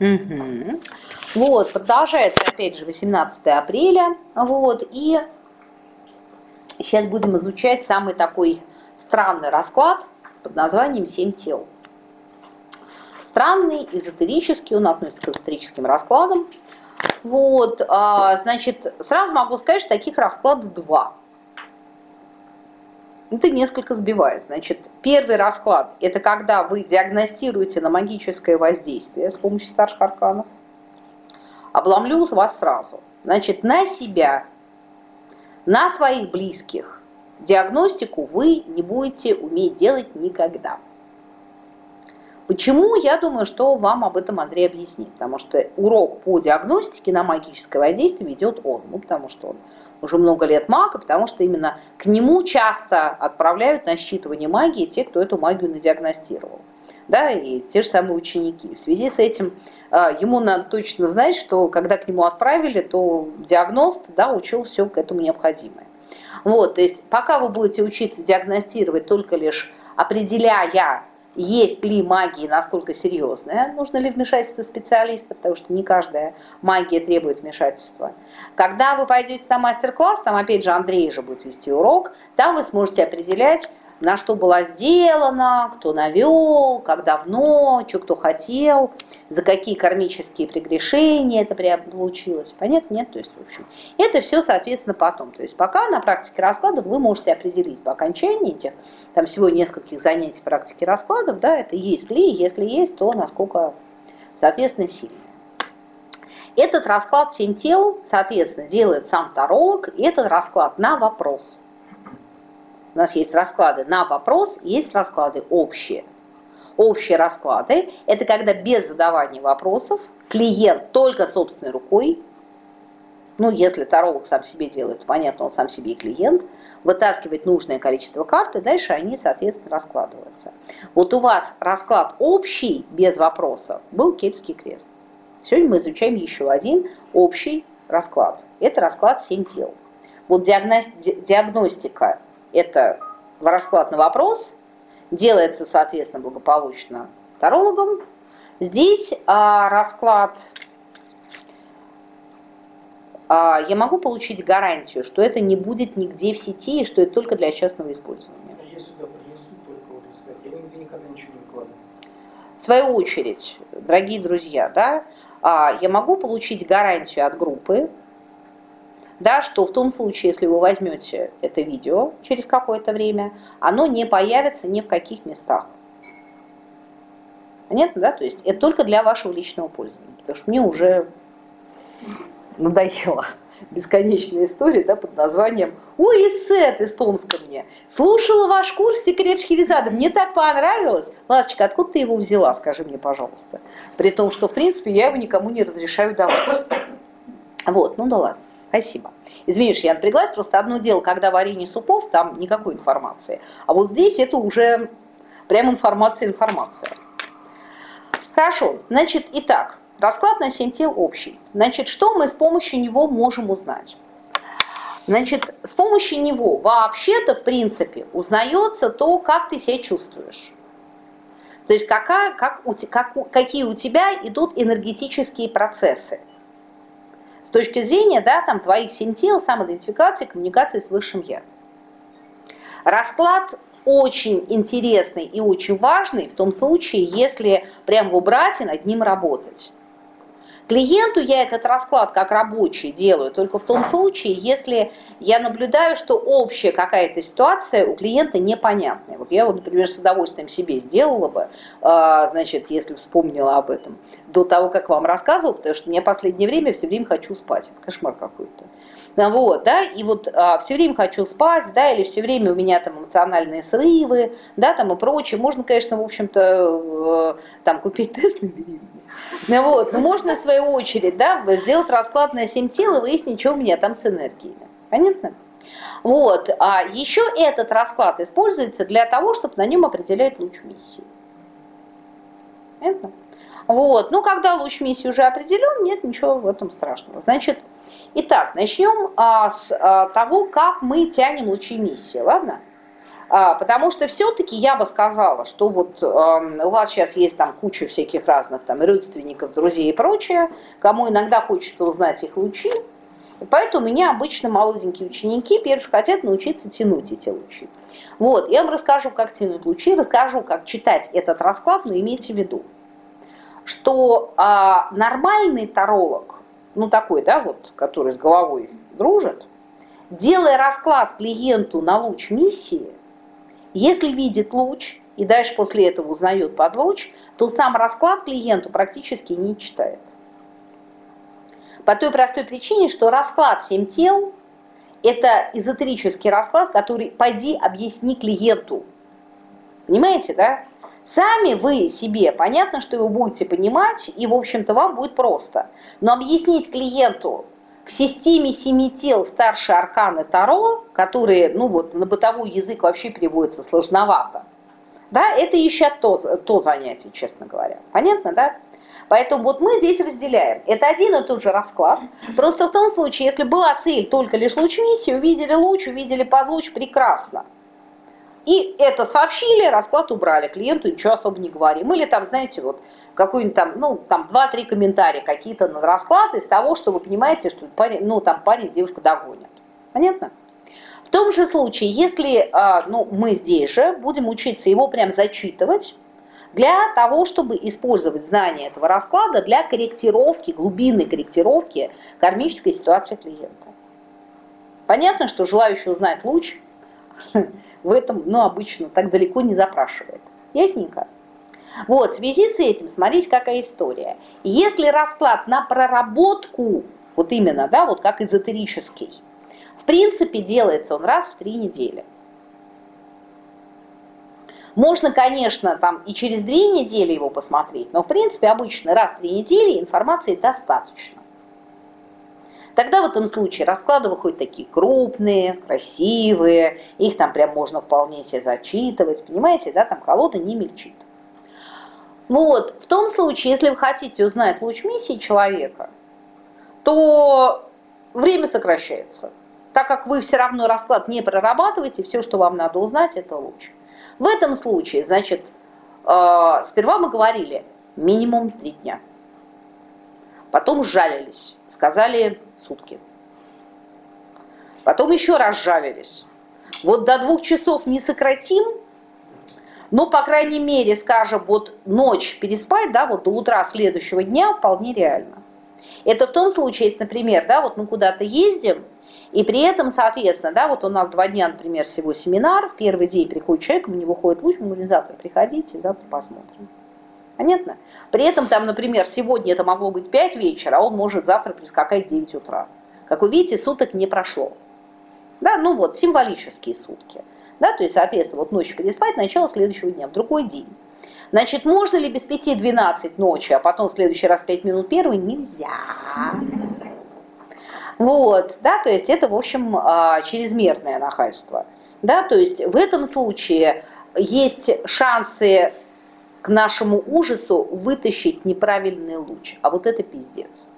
Угу. Вот, продолжается опять же 18 апреля. Вот, и сейчас будем изучать самый такой странный расклад под названием «Семь тел». Странный, эзотерический, он относится к эзотерическим раскладам. Вот, а, значит, сразу могу сказать, что таких раскладов два. Это несколько сбивает. Значит, первый расклад – это когда вы диагностируете на магическое воздействие с помощью старших арканов. Обломлю вас сразу. Значит, на себя, на своих близких диагностику вы не будете уметь делать никогда. Почему? Я думаю, что вам об этом Андрей объяснит. Потому что урок по диагностике на магическое воздействие ведет он. Ну, потому что он уже много лет маг, и потому что именно к нему часто отправляют на считывание магии те, кто эту магию надиагностировал. Да, и те же самые ученики. В связи с этим а, ему надо точно знать, что когда к нему отправили, то диагност да, учил все к этому необходимое. Вот, то есть пока вы будете учиться диагностировать только лишь определяя есть ли магия, насколько серьезная, нужно ли вмешательство специалиста, потому что не каждая магия требует вмешательства. Когда вы пойдете на мастер-класс, там опять же Андрей же будет вести урок, там вы сможете определять, на что было сделано, кто навел, как давно, что кто хотел, за какие кармические прегрешения это получилось. Понятно? Нет? То есть, в общем, это все, соответственно, потом. То есть, пока на практике раскладов вы можете определить по окончании этих, там всего нескольких занятий практики раскладов, да, это есть ли, если есть, то насколько, соответственно, сильно. Этот расклад «Семь тел», соответственно, делает сам таролог, и этот расклад на вопрос. У нас есть расклады на вопрос, есть расклады общие – Общие расклады – это когда без задавания вопросов клиент только собственной рукой, ну, если таролог сам себе делает, понятно, он сам себе и клиент, вытаскивает нужное количество карт, и дальше они, соответственно, раскладываются. Вот у вас расклад общий, без вопросов, был Кельтский крест. Сегодня мы изучаем еще один общий расклад. Это расклад «Семь тел». Вот диагностика – это расклад на вопрос, делается, соответственно, благополучно тарологом. Здесь а, расклад, я могу получить гарантию, что это не будет нигде в сети и что это только для частного использования. А я сюда принесу только, вот, я нигде никогда ничего не вкладываю. В свою очередь, дорогие друзья, да, а, я могу получить гарантию от группы, да, что в том случае, если вы возьмете это видео через какое-то время, оно не появится ни в каких местах. Понятно, да? То есть это только для вашего личного пользования, потому что мне уже надоело бесконечная история да, под названием «Ой, Исет из Томска мне! Слушала ваш курс «Секрет Шхерезада», мне так понравилось!» Ласочка, откуда ты его взяла, скажи мне, пожалуйста. При том, что, в принципе, я его никому не разрешаю давать. Вот, ну да ладно. Спасибо. Извините, я напряглась, просто одно дело, когда варенье супов, там никакой информации. А вот здесь это уже прям информация-информация. Хорошо, значит, итак, расклад на 7 тел общий. Значит, что мы с помощью него можем узнать? Значит, с помощью него вообще-то, в принципе, узнается то, как ты себя чувствуешь. То есть какая, как, как, какие у тебя идут энергетические процессы с точки зрения да, там, твоих семь тел, самоидентификации, коммуникации с высшим я. Расклад очень интересный и очень важный в том случае, если прям убрать и над ним работать. Клиенту я этот расклад как рабочий делаю только в том случае, если я наблюдаю, что общая какая-то ситуация у клиента непонятная. Вот я вот, например, с удовольствием себе сделала бы, а, значит, если вспомнила об этом, до того, как вам рассказывал, потому что мне последнее время все время хочу спать. Это кошмар какой-то. Ну вот, да, и вот а, все время хочу спать, да, или все время у меня там эмоциональные срывы, да, там и прочее. Можно, конечно, в общем-то, э, там купить тест на беременность. Ну вот, но можно в свою очередь, да, сделать расклад на 7 тел и выяснить, что у меня там с энергиями. Понятно? Вот, а еще этот расклад используется для того, чтобы на нем определять луч миссии. Понятно? Вот, ну когда луч миссии уже определен, нет ничего в этом страшного. Значит, Итак, начнем а, с а, того, как мы тянем лучи миссии, ладно? А, потому что все-таки я бы сказала, что вот э, у вас сейчас есть там куча всяких разных там родственников, друзей и прочее, кому иногда хочется узнать их лучи, поэтому у меня обычно молоденькие ученики первые хотят научиться тянуть эти лучи. Вот, я вам расскажу, как тянуть лучи, расскажу, как читать этот расклад, но имейте в виду, что а, нормальный таролог, ну такой, да, вот, который с головой дружит, делая расклад клиенту на луч миссии, если видит луч и дальше после этого узнает под луч, то сам расклад клиенту практически не читает. По той простой причине, что расклад «Семь тел» – это эзотерический расклад, который «пойди объясни клиенту». Понимаете, да? Сами вы себе, понятно, что вы будете понимать, и, в общем-то, вам будет просто. Но объяснить клиенту в системе семи тел старшие арканы Таро, которые, ну вот, на бытовой язык вообще переводятся сложновато, да, это еще то, то занятие, честно говоря. Понятно, да? Поэтому вот мы здесь разделяем. Это один и тот же расклад. Просто в том случае, если была цель только лишь луч миссии, увидели луч, увидели подлуч, прекрасно. И это сообщили, расклад убрали, клиенту ничего особо не говорим. Или там, знаете, вот какой-нибудь там, ну, там два-три комментария какие-то на расклад из того, что вы понимаете, что парень, ну, там парень девушку догонят. Понятно? В том же случае, если, а, ну, мы здесь же будем учиться его прям зачитывать, для того, чтобы использовать знания этого расклада для корректировки, глубинной корректировки кармической ситуации клиента. Понятно, что желающий узнать луч в этом, ну, обычно так далеко не запрашивает. Ясненько? Вот, в связи с этим, смотрите, какая история. Если расклад на проработку, вот именно, да, вот как эзотерический, в принципе, делается он раз в три недели. Можно, конечно, там и через две недели его посмотреть, но, в принципе, обычно раз в три недели информации достаточно. Тогда в этом случае расклады выходят такие крупные, красивые, их там прям можно вполне себе зачитывать, понимаете, да, там колода не мельчит. Вот, в том случае, если вы хотите узнать луч миссии человека, то время сокращается, так как вы все равно расклад не прорабатываете, все, что вам надо узнать, это луч. В этом случае, значит, э, сперва мы говорили минимум три дня. Потом жалились, сказали сутки. Потом еще раз жалились. Вот до двух часов не сократим, но, по крайней мере, скажем, вот ночь переспать, да, вот до утра следующего дня вполне реально. Это в том случае, если, например, да, вот мы куда-то ездим, и при этом, соответственно, да, вот у нас два дня, например, всего семинар, в первый день приходит человек, у него выходит луч, мы говорим, завтра приходите, завтра посмотрим. Понятно? При этом там, например, сегодня это могло быть 5 вечера, а он может завтра прискакать в 9 утра. Как вы видите, суток не прошло. Да, ну вот, символические сутки. Да, то есть, соответственно, вот ночью переспать, начало следующего дня, в другой день. Значит, можно ли без 5-12 ночи, а потом в следующий раз 5 минут первый? Нельзя. Вот, да, то есть это, в общем, а, чрезмерное нахальство. Да, то есть в этом случае есть шансы к нашему ужасу вытащить неправильный луч. А вот это пиздец.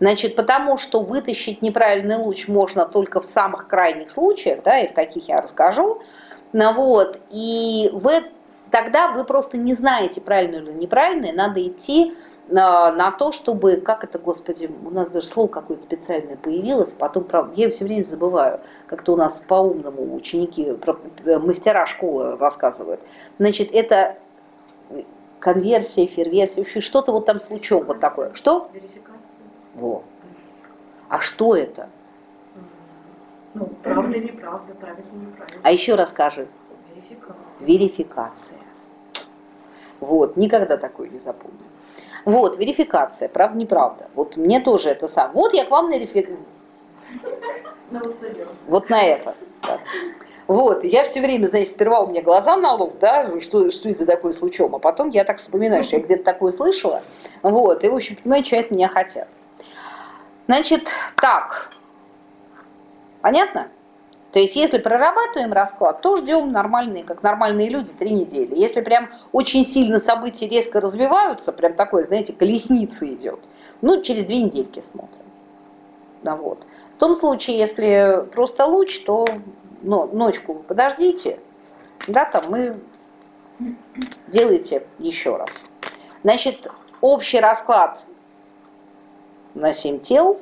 Значит, потому что вытащить неправильный луч можно только в самых крайних случаях, да, и в каких я расскажу. Ну, вот, и вы, тогда вы просто не знаете, правильно или неправильно, надо идти на, на то, чтобы, как это, господи, у нас даже слово какое-то специальное появилось, потом, правда, я все время забываю, как-то у нас по-умному ученики, э, мастера школы рассказывают. Значит, это конверсия, ферверсия, вообще что-то вот там с лучом вот такое. Что? Во. А что это? Ну, правда, неправда, правильно, неправильно. А еще расскажи. Верификация. Верификация. Вот, никогда такое не запомню. Вот, верификация, правда, неправда. Вот мне тоже это сам. Вот я к вам на верификацию. Вот на это. Да. Вот, я все время, значит, сперва у меня глаза на лоб, да, что, что это такое с лучом, а потом я так вспоминаю, что я где-то такое слышала, вот, и, в общем, понимаю, что от меня хотят. Значит, так, понятно? То есть, если прорабатываем расклад, то ждем нормальные, как нормальные люди, три недели. Если прям очень сильно события резко развиваются, прям такое, знаете, колесница идет, ну, через две недельки смотрим. Да, вот. В том случае, если просто луч, то но, ночку подождите, да, там мы делаете еще раз. Значит, общий расклад на 7 тел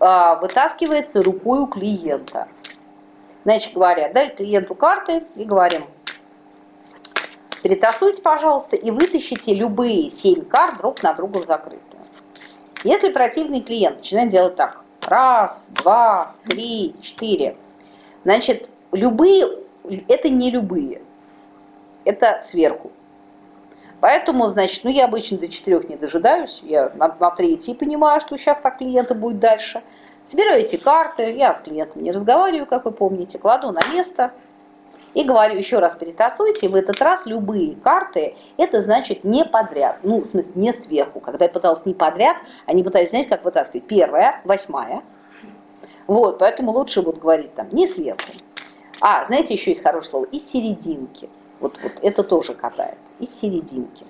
а, вытаскивается рукой у клиента. Значит, говоря, дай клиенту карты и говорим, перетасуйте, пожалуйста, и вытащите любые 7 карт друг на друга в закрытую. Если противный клиент начинает делать так, раз, два, три, четыре, значит, любые, это не любые, это сверху. Поэтому, значит, ну я обычно до четырех не дожидаюсь, я на, на третий понимаю, что сейчас так клиента будет дальше. Собираю эти карты, я с клиентом не разговариваю, как вы помните, кладу на место и говорю, еще раз перетасуйте, в этот раз любые карты, это значит не подряд, ну, в смысле, не сверху. Когда я пыталась не подряд, они пытались, знаете, как вытаскивать? Первая, восьмая. Вот, поэтому лучше вот говорить там не сверху. А, знаете, еще есть хорошее слово, из серединки. Вот, вот это тоже катает. Из серединки.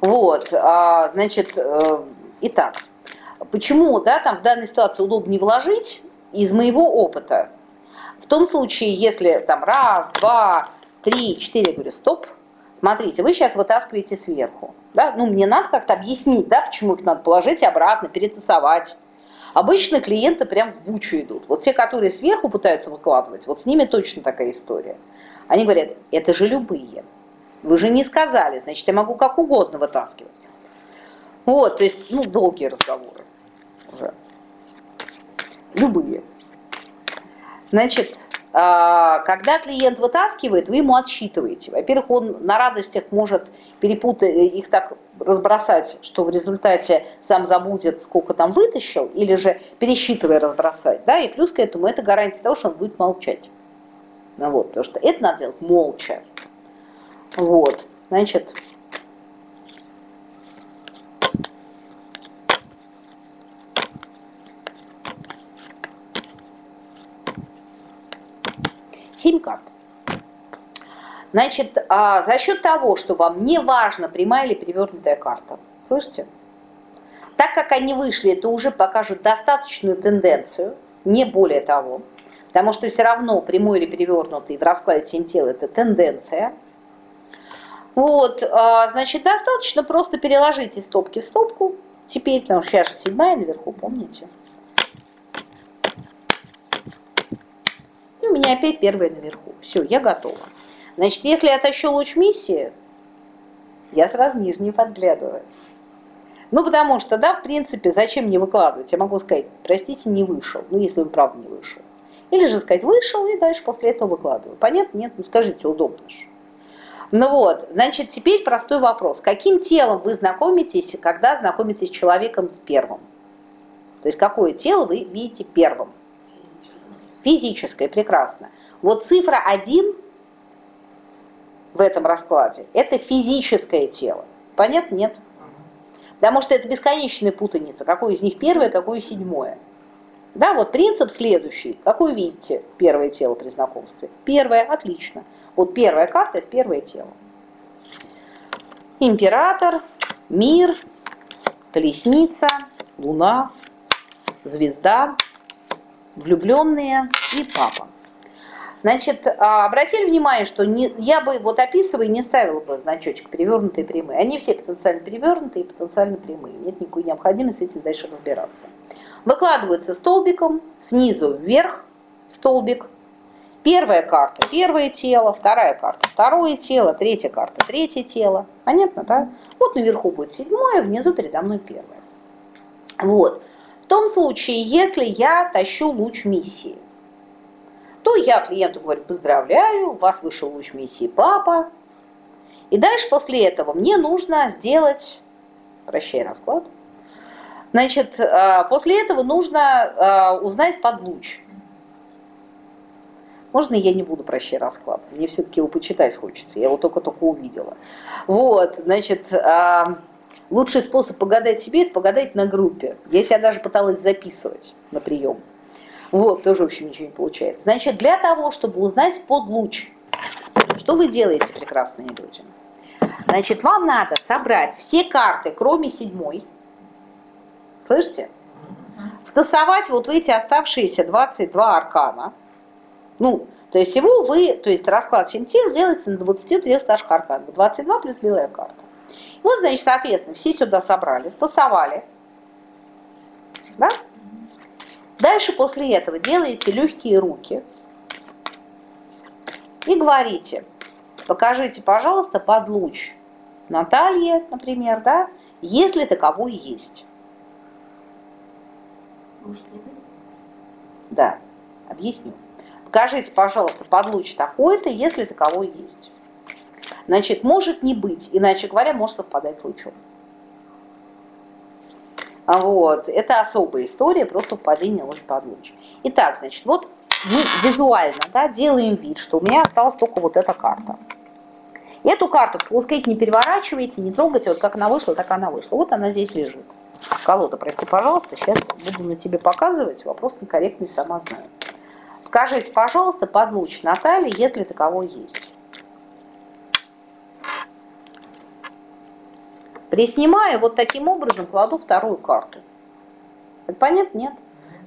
Вот, а, значит, э, итак, почему, да, там в данной ситуации удобнее вложить, из моего опыта, в том случае, если там раз, два, три, четыре, говорю, стоп, смотрите, вы сейчас вытаскиваете сверху, да, ну, мне надо как-то объяснить, да, почему их надо положить обратно, перетасовать. Обычно клиенты прям в бучу идут. Вот те, которые сверху пытаются выкладывать, вот с ними точно такая история. Они говорят, это же любые. Вы же не сказали, значит, я могу как угодно вытаскивать. Вот, то есть, ну, долгие разговоры уже. Любые. Значит, а, когда клиент вытаскивает, вы ему отсчитываете. Во-первых, он на радостях может перепутать, их так разбросать, что в результате сам забудет, сколько там вытащил, или же пересчитывая разбросать. Да? И плюс к этому это гарантия того, что он будет молчать. Ну, вот, потому что это надо делать молча. Вот, значит, семь карт. Значит, а, за счет того, что вам не важно, прямая или перевернутая карта, слышите? Так как они вышли, это уже покажет достаточную тенденцию, не более того. Потому что все равно прямой или перевернутый в раскладе семь тел это тенденция. Вот, а, значит, достаточно просто переложить из стопки в стопку. Теперь, потому что сейчас же седьмая наверху, помните? И у меня опять первая наверху. Все, я готова. Значит, если я тащу луч миссии, я сразу нижний подглядываю. Ну, потому что, да, в принципе, зачем мне выкладывать? Я могу сказать, простите, не вышел. Ну, если он правда не вышел. Или же сказать, вышел, и дальше после этого выкладываю. Понятно? Нет? Ну скажите, удобно же. Ну вот, значит, теперь простой вопрос. Каким телом вы знакомитесь, когда знакомитесь с человеком с первым? То есть какое тело вы видите первым? Физическое, прекрасно. Вот цифра 1 в этом раскладе – это физическое тело. Понятно? Нет. Потому что это бесконечная путаница. Какое из них первое, какое седьмое. Да, вот принцип следующий. Какой видите первое тело при знакомстве? Первое, отлично. Вот первая карта – это первое тело. Император, мир, колесница, луна, звезда, влюбленные и папа. Значит, а, обратили внимание, что не, я бы, вот описывая, не ставила бы значочек перевернутые прямые. Они все потенциально перевернутые и потенциально прямые. Нет никакой необходимости с этим дальше разбираться. Выкладываются столбиком, снизу вверх столбик. Первая карта – первое тело, вторая карта – второе тело, третья карта – третье тело. Понятно, да? Вот наверху будет седьмое, внизу передо мной первое. Вот. В том случае, если я тащу луч миссии, то я клиенту говорю, поздравляю, у вас вышел луч миссии папа. И дальше после этого мне нужно сделать, прощай расклад, значит, э, после этого нужно э, узнать под луч. Можно я не буду прощай расклад? Мне все-таки его почитать хочется, я его только-только увидела. Вот, значит, э, лучший способ погадать себе – это погадать на группе. Я себя даже пыталась записывать на прием. Вот, тоже, в общем, ничего не получается. Значит, для того, чтобы узнать под луч, что вы делаете, прекрасные люди? Значит, вам надо собрать все карты, кроме седьмой. Слышите? Втасовать вот эти оставшиеся 22 аркана. Ну, то есть всего вы, то есть расклад 7 тех делается на 23 старших арканов. 22 плюс белая карта. Вот, значит, соответственно, все сюда собрали, тасовали. Да? Дальше после этого делаете легкие руки и говорите, покажите, пожалуйста, под луч Наталье, например, да, если таковой есть. Да, объясню. Покажите, пожалуйста, под луч такой-то, если таковой есть. Значит, может не быть, иначе говоря, может совпадать с лучом. А Вот. Это особая история про совпадение луч под. Итак, значит, вот мы визуально да, делаем вид, что у меня осталась только вот эта карта. Эту карту, к слову сказать, не переворачивайте, не трогайте, вот как она вышла, так она вышла. Вот она здесь лежит. Колода, прости, пожалуйста, сейчас буду на тебе показывать, вопрос некорректный, сама знаю. Скажите, пожалуйста, под луч Натальи, если таковой есть. Приснимаю, вот таким образом кладу вторую карту. Это понятно? Нет.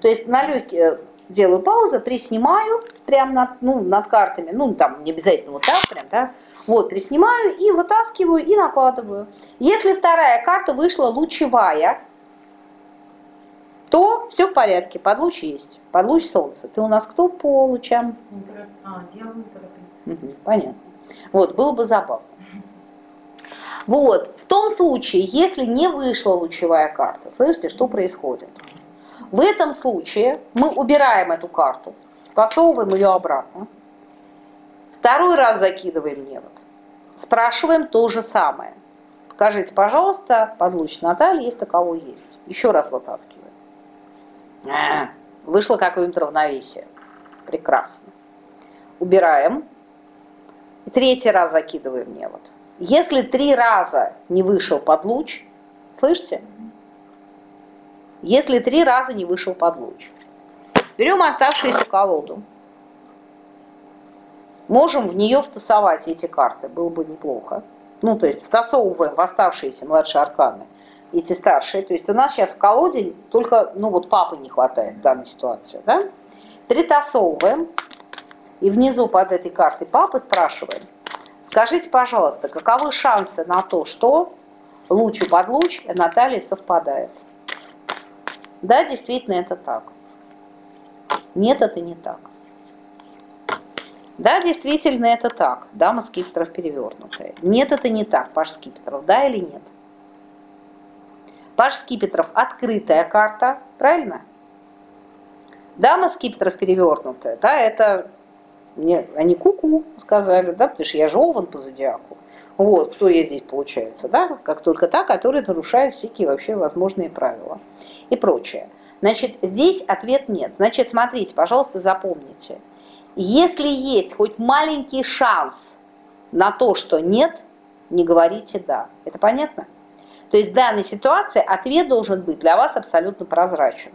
То есть на легкие делаю паузу, приснимаю прямо над, ну, над картами, ну там не обязательно вот так прям, да, вот, приснимаю и вытаскиваю и накладываю. Если вторая карта вышла лучевая, то все в порядке, под луч есть, под луч солнца. Ты у нас кто по лучам? А, дьявол не торопится. Мгм, понятно. Вот, было бы забавно. Вот, в том случае, если не вышла лучевая карта, слышите, что происходит? В этом случае мы убираем эту карту, спасовываем ее обратно, второй раз закидываем невод, спрашиваем то же самое. Скажите, пожалуйста, под луч Натальи, есть таковой есть. Еще раз вытаскиваем. А, вышло какое-нибудь равновесие. Прекрасно. Убираем. И третий раз закидываем невод. Если три раза не вышел под луч, слышите? Если три раза не вышел под луч. Берем оставшуюся колоду. Можем в нее втасовать эти карты, было бы неплохо. Ну, то есть втасовываем в оставшиеся младшие арканы эти старшие. То есть у нас сейчас в колоде только, ну вот папы не хватает в данной ситуации, да? Притасовываем. И внизу под этой картой папы спрашиваем, Скажите, пожалуйста, каковы шансы на то, что луч под луч Наталья совпадает? Да, действительно, это так. Нет, это не так. Да, действительно, это так. Дама скипетров перевернутая. Нет, это не так, Паш скипетров. Да или нет? Паш скипетров открытая карта, правильно? Дама скипетров перевернутая, да, это мне они куку -ку сказали, да, потому что я же овен по зодиаку. Вот, кто я здесь получается, да, как только та, которая нарушает всякие вообще возможные правила и прочее. Значит, здесь ответ нет. Значит, смотрите, пожалуйста, запомните. Если есть хоть маленький шанс на то, что нет, не говорите «да». Это понятно? То есть в данной ситуации ответ должен быть для вас абсолютно прозрачен.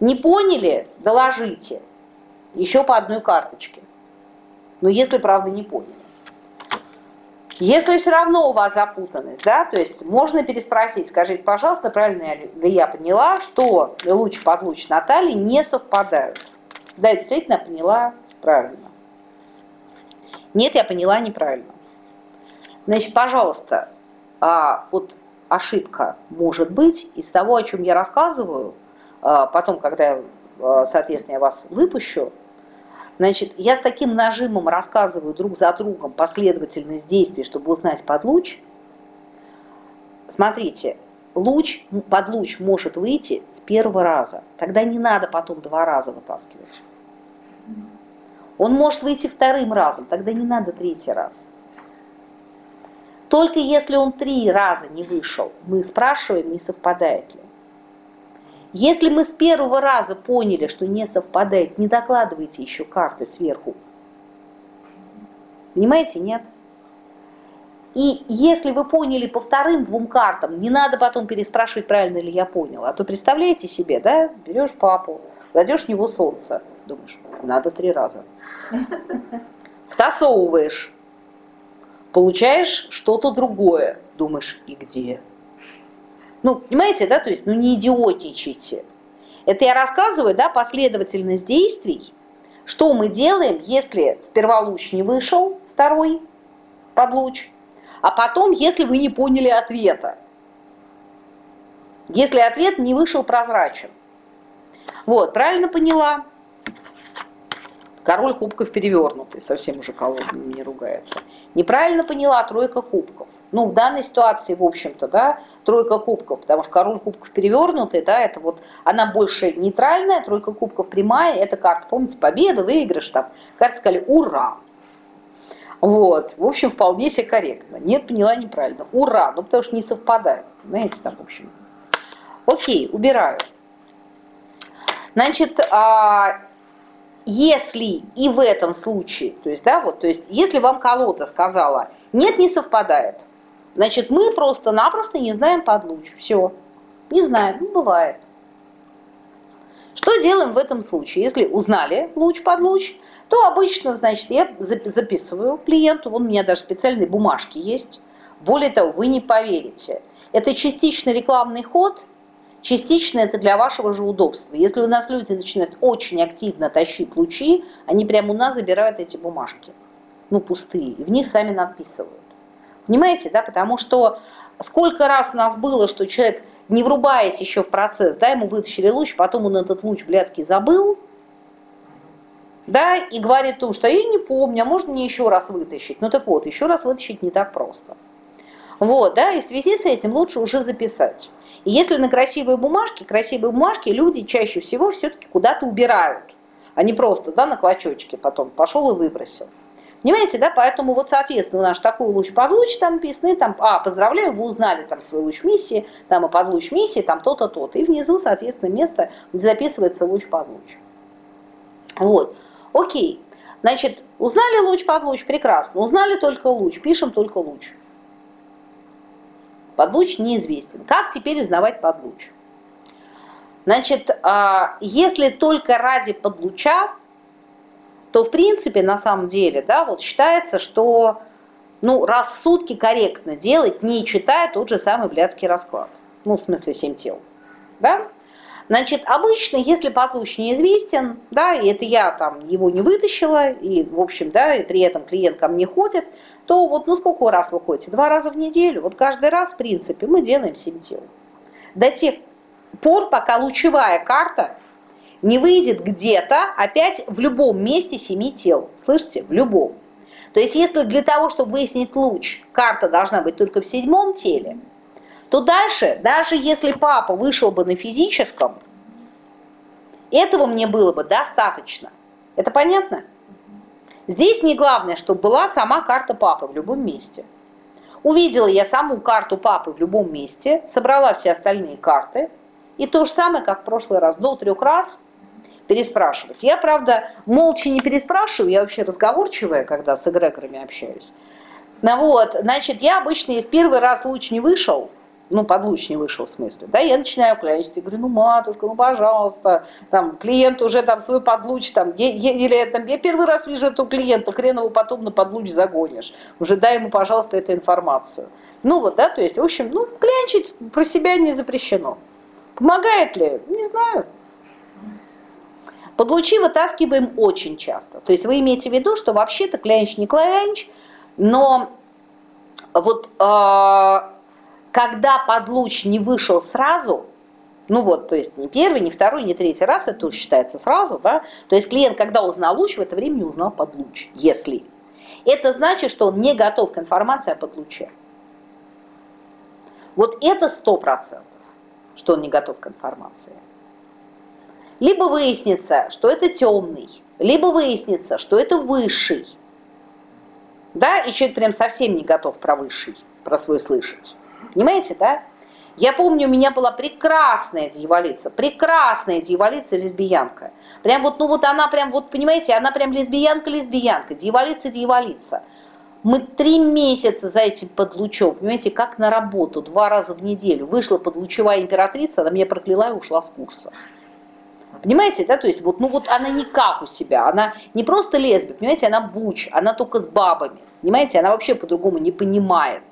Не поняли? Доложите еще по одной карточке. Но если, правда, не поняли. Если все равно у вас запутанность, да, то есть можно переспросить, скажите, пожалуйста, правильно ли я поняла, что луч под луч Натальи не совпадают? Да, действительно, поняла правильно. Нет, я поняла неправильно. Значит, пожалуйста, а, вот ошибка может быть из того, о чем я рассказываю, а, потом, когда, а, соответственно, я вас выпущу, Значит, я с таким нажимом рассказываю друг за другом последовательность действий, чтобы узнать под луч. Смотрите, луч, под луч может выйти с первого раза. Тогда не надо потом два раза вытаскивать. Он может выйти вторым разом, тогда не надо третий раз. Только если он три раза не вышел, мы спрашиваем, не совпадает ли. Если мы с первого раза поняли, что не совпадает, не докладывайте еще карты сверху. Понимаете, нет? И если вы поняли по вторым двум картам, не надо потом переспрашивать, правильно ли я понял. А то представляете себе, да, берешь папу, кладешь в него солнце, думаешь, надо три раза. Втасовываешь, получаешь что-то другое, думаешь, и где? Ну, понимаете, да, то есть, ну не идиотничайте. Это я рассказываю, да, последовательность действий, что мы делаем, если сперва луч не вышел, второй под луч, а потом, если вы не поняли ответа. Если ответ не вышел прозрачен. Вот, правильно поняла? Король кубков перевернутый, совсем уже колодным не ругается. Неправильно поняла тройка кубков. Ну, в данной ситуации, в общем-то, да, тройка кубков, потому что король кубков перевернутый, да, это вот, она больше нейтральная, тройка кубков прямая, это карта, помните, победа, выигрыш, там, карты сказали «Ура!». Вот, в общем, вполне себе корректно. Нет, поняла неправильно. Ура! Ну, потому что не совпадает. Знаете, там, в общем. Окей, убираю. Значит, а, если и в этом случае, то есть, да, вот, то есть, если вам колода сказала, нет, не совпадает, значит, мы просто-напросто не знаем под луч. Все. Не знаем, ну, бывает. Что делаем в этом случае? Если узнали луч под луч, то обычно, значит, я записываю клиенту, вон у меня даже специальные бумажки есть. Более того, вы не поверите, это частично рекламный ход, Частично это для вашего же удобства. Если у нас люди начинают очень активно тащить лучи, они прямо у нас забирают эти бумажки, ну пустые, и в них сами надписывают. Понимаете, да, потому что сколько раз у нас было, что человек, не врубаясь еще в процесс, да, ему вытащили луч, потом он этот луч блядский забыл, да, и говорит о том, что я не помню, а можно мне еще раз вытащить? Ну так вот, еще раз вытащить не так просто. Вот, да, и в связи с этим лучше уже записать. И если на красивые бумажки, красивые бумажки люди чаще всего все-таки куда-то убирают, а не просто да, на клочочке потом пошел и выбросил. Понимаете, да, поэтому вот, соответственно, у нас такой луч под луч там написано, там, а, поздравляю, вы узнали там свой луч миссии, там и под луч миссии, там то-то, то-то. И внизу, соответственно, место, где записывается луч под луч. Вот, окей. Значит, узнали луч под луч, прекрасно. Узнали только луч, пишем только луч. Подлуч неизвестен. Как теперь узнавать подлуч? Значит, а, если только ради подлуча, то в принципе на самом деле, да, вот считается, что ну, раз в сутки корректно делать, не читая тот же самый блядский расклад. Ну, в смысле, семь тел. Да? Значит, обычно, если подлуч неизвестен, да, и это я там его не вытащила, и, в общем, да, и при этом клиент ко мне ходит, то вот, ну сколько раз вы ходите? Два раза в неделю. Вот каждый раз, в принципе, мы делаем 7 тел. До тех пор, пока лучевая карта не выйдет где-то опять в любом месте семи тел. Слышите? В любом. То есть если для того, чтобы выяснить луч, карта должна быть только в седьмом теле, то дальше, даже если папа вышел бы на физическом, этого мне было бы достаточно. Это понятно? Здесь не главное, чтобы была сама карта папы в любом месте. Увидела я саму карту папы в любом месте, собрала все остальные карты, и то же самое, как в прошлый раз, до трех раз переспрашивать. Я, правда, молча не переспрашиваю, я вообще разговорчивая, когда с эгрегорами общаюсь. Ну вот, значит, я обычно, из первый раз луч не вышел, ну, подлуч не вышел в смысле, да, я начинаю клянчить, я говорю, ну, матушка, ну, пожалуйста, там, клиент уже там свой подлуч, там, я, я, или там, я первый раз вижу этого клиента, хрен его потом на подлуч загонишь, уже дай ему, пожалуйста, эту информацию. Ну, вот, да, то есть, в общем, ну, клянчить про себя не запрещено. Помогает ли? Не знаю. Подлучи вытаскиваем очень часто. То есть вы имеете в виду, что вообще-то клянч не клянч, но вот э, когда подлуч не вышел сразу, ну вот, то есть не первый, не второй, не третий раз, это тоже считается сразу, да, то есть клиент, когда узнал луч, в это время не узнал подлуч, если. Это значит, что он не готов к информации о подлуче. Вот это сто процентов, что он не готов к информации. Либо выяснится, что это темный, либо выяснится, что это высший. Да, и человек прям совсем не готов про высший, про свой слышать. Понимаете, да? Я помню, у меня была прекрасная дьяволица, прекрасная дьяволица лесбиянка. Прям вот, ну вот она прям, вот понимаете, она прям лесбиянка-лесбиянка, дьяволица-дьяволица. Мы три месяца за этим под лучом, понимаете, как на работу, два раза в неделю. Вышла подлучевая императрица, она меня прокляла и ушла с курса. Понимаете, да, то есть вот, ну вот она не как у себя, она не просто лесбия, понимаете, она буч, она только с бабами, понимаете, она вообще по-другому не понимает.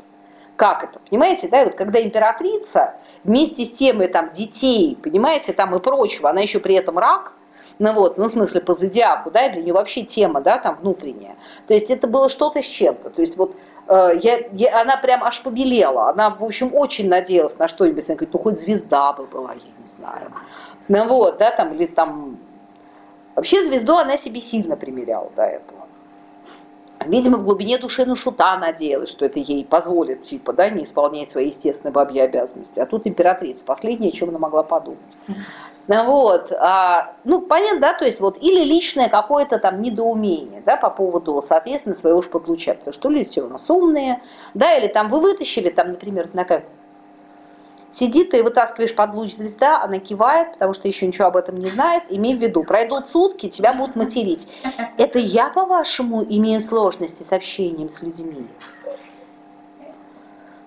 Как это, понимаете, да, вот когда императрица вместе с темой там детей, понимаете, там и прочего, она еще при этом рак, ну вот, ну в смысле по зодиаку, да, для нее вообще тема, да, там внутренняя. То есть это было что-то с чем-то. То есть вот э, я, я, она прям аж побелела. Она, в общем, очень надеялась на что-нибудь. Она говорит, ну хоть звезда бы была, я не знаю. Ну вот, да, там, или там... Вообще звезду она себе сильно примеряла до этого. Видимо, в глубине души на шута надеялась, что это ей позволит, типа, да, не исполнять свои естественные бабьи обязанности. А тут императрица, последнее, о чем она могла подумать. Ну вот, а, ну, понятно, да, то есть вот, или личное какое-то там недоумение, да, по поводу, соответственно, своего шпатлуча, потому что люди все у нас умные, да, или там вы вытащили, там, например, на Сидит, ты вытаскиваешь под луч звезда, она кивает, потому что еще ничего об этом не знает. Имей в виду, пройдут сутки, тебя будут материть. Это я, по-вашему, имею сложности с общением с людьми?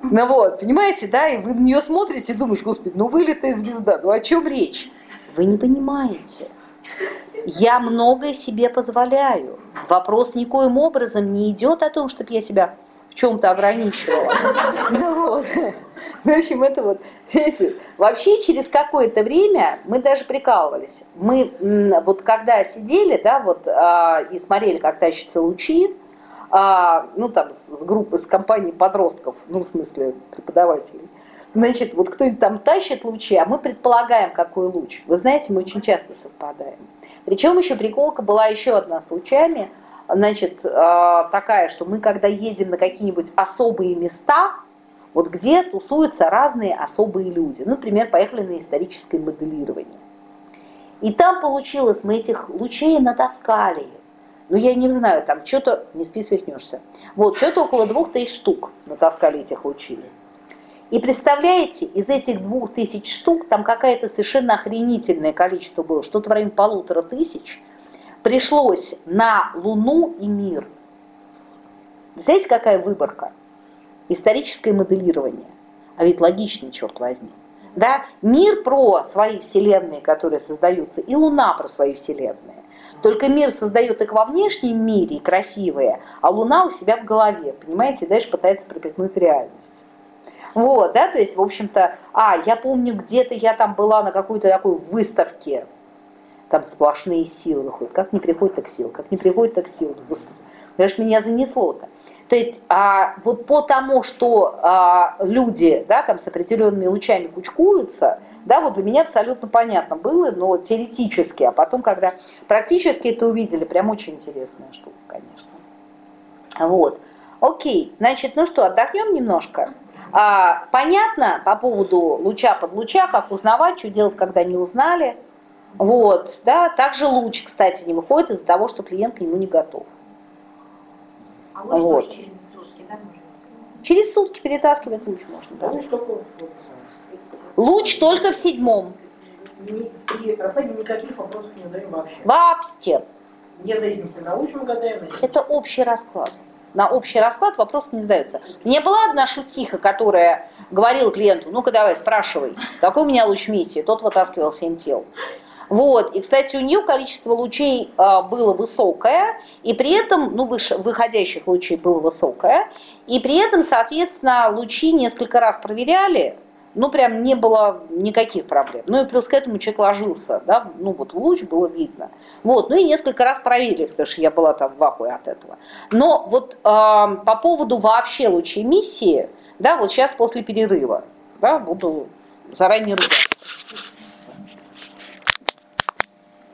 Ну вот, понимаете, да, и вы на нее смотрите и думаете, господи, ну вылитая звезда, ну о чем речь? Вы не понимаете. Я многое себе позволяю. Вопрос никоим образом не идет о том, чтобы я себя в чем-то ограничивала. Ну вот. В общем, это вот, видите, вообще через какое-то время мы даже прикалывались. Мы вот когда сидели, да, вот, а, и смотрели, как тащатся лучи, а, ну там с, с группой, с компанией подростков, ну в смысле преподавателей, значит, вот кто-нибудь там тащит лучи, а мы предполагаем, какой луч. Вы знаете, мы очень часто совпадаем. Причем еще приколка была еще одна с лучами, значит, а, такая, что мы когда едем на какие-нибудь особые места, вот где тусуются разные особые люди. Например, поехали на историческое моделирование. И там получилось, мы этих лучей натаскали. Ну, я не знаю, там что-то, не спи, свихнешься. Вот, что-то около двух тысяч штук натаскали этих лучей. И представляете, из этих двух тысяч штук, там какое-то совершенно охренительное количество было, что-то в районе полутора тысяч, пришлось на Луну и мир. Представляете, какая выборка? Историческое моделирование. А ведь логично, черт возьми. Да? Мир про свои вселенные, которые создаются, и Луна про свои вселенные. Только мир создает их во внешнем мире, красивые, а Луна у себя в голове, понимаете, дальше пытается пропихнуть реальность. Вот, да, то есть, в общем-то, а, я помню, где-то я там была на какой-то такой выставке, там сплошные силы выходят. Как не приходит, так сил, как не приходит, так сил, господи. Конечно, меня занесло-то. То есть а, вот по тому, что а, люди да, там, с определенными лучами кучкуются, да, вот для меня абсолютно понятно было, но теоретически, а потом, когда практически это увидели, прям очень интересная штука, конечно. Вот. Окей, значит, ну что, отдохнем немножко. А, понятно по поводу луча под луча, как узнавать, что делать, когда не узнали. Вот, да, также луч, кстати, не выходит из-за того, что клиент к нему не готов. А вот. через сутки, да, можно? Через сутки перетаскивать луч можно, да. Луч только, луч только в седьмом. При раскладе никаких вопросов не задаем вообще. Вообще. Вне зависимости на луч мы гадаем. Это общий расклад. На общий расклад вопрос не задается. Мне была одна шутиха, которая говорила клиенту, ну-ка давай, спрашивай, какой у меня луч миссии? Тот вытаскивал 7 тел. Вот. И, кстати, у нее количество лучей а, было высокое, и при этом, ну, выше, выходящих лучей было высокое, и при этом, соответственно, лучи несколько раз проверяли, ну, прям не было никаких проблем. Ну, и плюс к этому человек ложился, да, ну, вот в луч было видно. Вот, ну, и несколько раз проверили, потому что я была там в ахуе от этого. Но вот э, по поводу вообще лучей миссии, да, вот сейчас после перерыва, да, буду заранее ругаться.